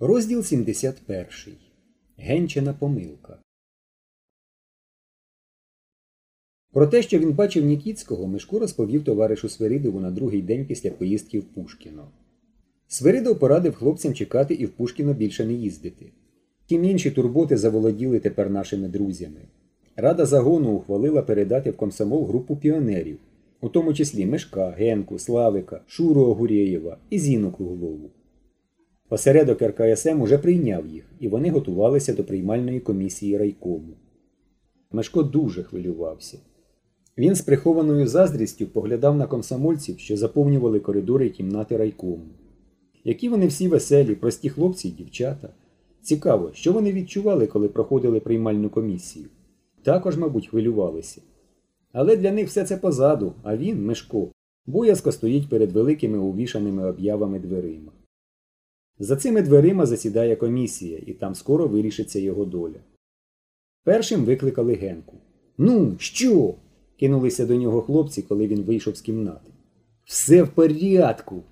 Розділ 71. Генчина помилка. Про те, що він бачив Нікіцького, Мишко розповів товаришу Свиридову на другий день після поїздки в Пушкіно. Свиридов порадив хлопцям чекати і в Пушкіно більше не їздити. Тім інші турботи заволоділи тепер нашими друзями. Рада загону ухвалила передати в комсомол групу піонерів, у тому числі Мишка, Генку, Славика, Шуру Огурєєва і Зіну Круглову. Осередок РКСМ уже прийняв їх, і вони готувалися до приймальної комісії райкому. Мешко дуже хвилювався. Він з прихованою заздрістю поглядав на комсомольців, що заповнювали коридори і кімнати райкому. Які вони всі веселі, прості хлопці й дівчата. Цікаво, що вони відчували, коли проходили приймальну комісію. Також, мабуть, хвилювалися. Але для них все це позаду, а він, Мешко, боязко стоїть перед великими увішаними об'явами дверима. За цими дверима засідає комісія, і там скоро вирішиться його доля. Першим викликали Генку. Ну, що? кинулися до нього хлопці, коли він вийшов з кімнати. Все в порядку.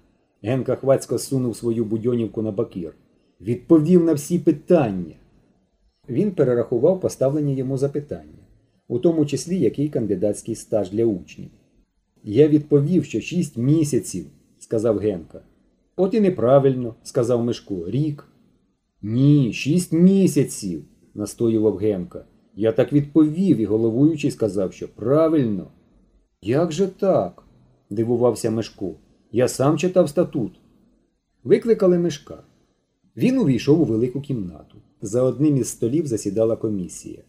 Генка хвацько сунув свою будьонівку на бакір. Відповів на всі питання. Він перерахував поставлені йому запитання, у тому числі який кандидатський стаж для учнів. Я відповів, що шість місяців, сказав Генка. От і неправильно, сказав Мишко. Рік. Ні, шість місяців, настоював Генка. Я так відповів, і головуючий сказав, що правильно. Як же так? дивувався Мишко. Я сам читав статут. Викликали Мишка. Він увійшов у велику кімнату. За одним із столів засідала комісія.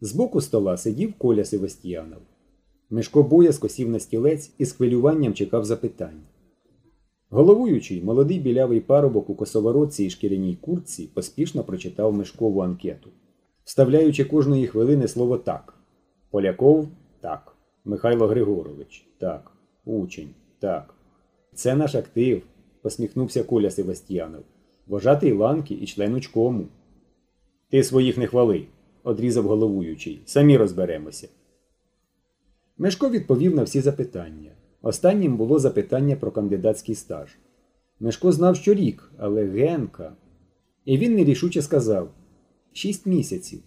Збоку стола сидів Коля Севастьянов. Мишко боязко сів на стілець і з хвилюванням чекав запитань. Головуючий, молодий білявий парубок у косоворотці і шкіряній куртці поспішно прочитав Мишкову анкету, вставляючи кожної хвилини слово так. Поляков так. Михайло Григорович так. Учень так. Це наш актив, посміхнувся Коля Севастьянов. Вожатий ланки і член учкому. Ти своїх не хвали, одрізав головуючий. Самі розберемося. Мешко відповів на всі запитання. Останнім було запитання про кандидатський стаж. Мешко знав, що рік, але Генка. І він нерішуче сказав шість місяців.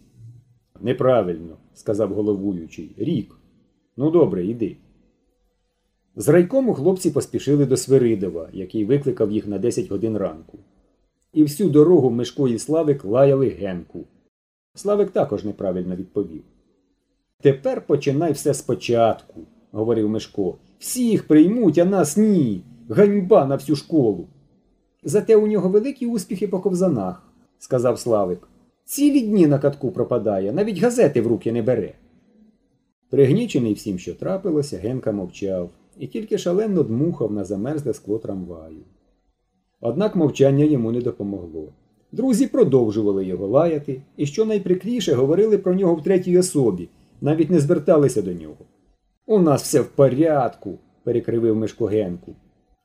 Неправильно, сказав головуючий. Рік. Ну добре, йди. З райкому хлопці поспішили до Свиридова, який викликав їх на 10 годин ранку. І всю дорогу Мишко і Славик лаяли Генку. Славик також неправильно відповів. Тепер починай все спочатку, говорив Мишко. Всіх приймуть, а нас ні. Ганьба на всю школу. Зате у нього великі успіхи по ковзанах, сказав Славик. Цілі дні на катку пропадає, навіть газети в руки не бере. Пригнічений всім, що трапилося, Генка мовчав і тільки шалено дмухав на замерзле скло трамваю. Однак мовчання йому не допомогло. Друзі продовжували його лаяти і, що найприкріше, говорили про нього в третій особі, навіть не зверталися до нього. У нас все в порядку, перекривив Мишко Генку.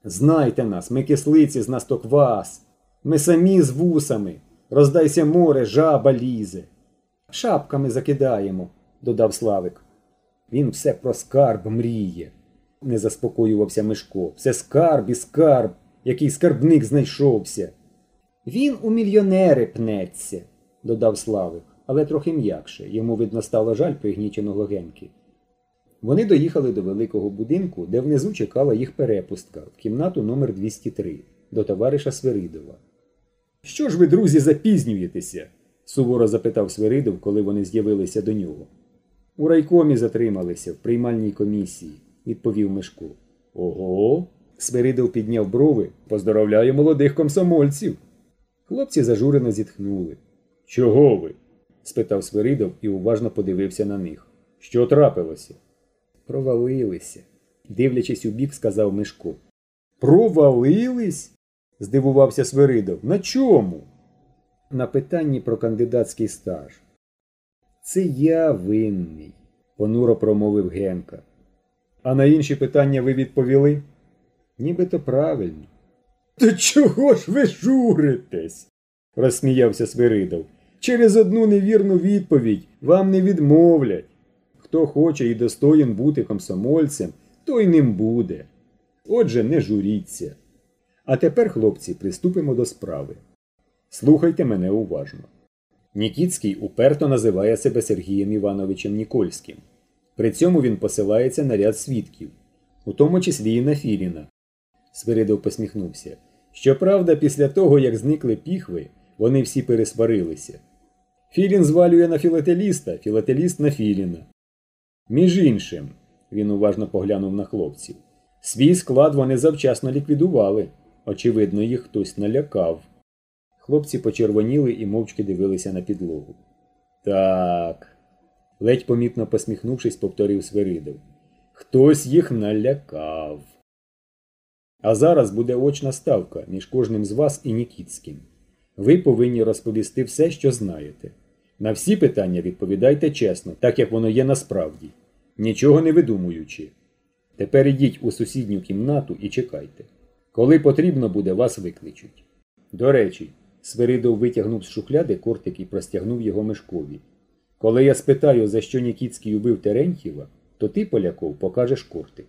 Знайте нас, ми кислиці з нас то квас. Ми самі з вусами. Роздайся море, жаба лізе. Шапками закидаємо, додав Славик. Він все про скарб мріє, не заспокоювався Мишко. Все скарб і скарб, який скарбник знайшовся. Він у мільйонери пнеться, додав Славик, але трохи м'якше. Йому видно стало жаль пригніченого Генки. Вони доїхали до великого будинку, де внизу чекала їх перепустка в кімнату номер 203 до товариша Свиридова. Що ж ви, друзі, запізнюєтеся? суворо запитав Свиридов, коли вони з'явилися до нього. У райкомі затрималися в приймальній комісії, відповів Мишко. Ого. Свиридов підняв брови. Поздоровляю молодих комсомольців. Хлопці зажурено зітхнули. Чого ви? спитав Свиридов і уважно подивився на них. Що трапилося? Провалилися, дивлячись у бік, сказав Мишко. Провалились? здивувався Свиридов. На чому? На питанні про кандидатський стаж. Це я винний, понуро промовив Генка. А на інші питання ви відповіли? Нібито правильно. То чого ж ви журитесь? розсміявся Свиридов. Через одну невірну відповідь вам не відмовлять. Хто хоче і достоїн бути комсомольцем, той ним буде. Отже, не журіться. А тепер, хлопці, приступимо до справи. Слухайте мене уважно. Нікіцький уперто називає себе Сергієм Івановичем Нікольським. При цьому він посилається на ряд свідків, у тому числі і на Філіна. Свиридов посміхнувся. Щоправда, після того, як зникли піхви, вони всі пересварилися. Філін звалює на філателіста, філателіст на Філіна. Між іншим, він уважно поглянув на хлопців. Свій склад вони завчасно ліквідували. Очевидно, їх хтось налякав. Хлопці почервоніли і мовчки дивилися на підлогу. Так, ледь помітно посміхнувшись, повторив Свиридов. Хтось їх налякав. А зараз буде очна ставка між кожним з вас і Нікітським. Ви повинні розповісти все, що знаєте. На всі питання відповідайте чесно, так як воно є насправді, нічого не видумуючи. Тепер ідіть у сусідню кімнату і чекайте. Коли потрібно буде, вас викличуть. До речі, Свиридов витягнув з шухляди кортик і простягнув його мешкові. Коли я спитаю, за що Нікіцький убив Терентьєва, то ти, Поляков, покажеш кортик.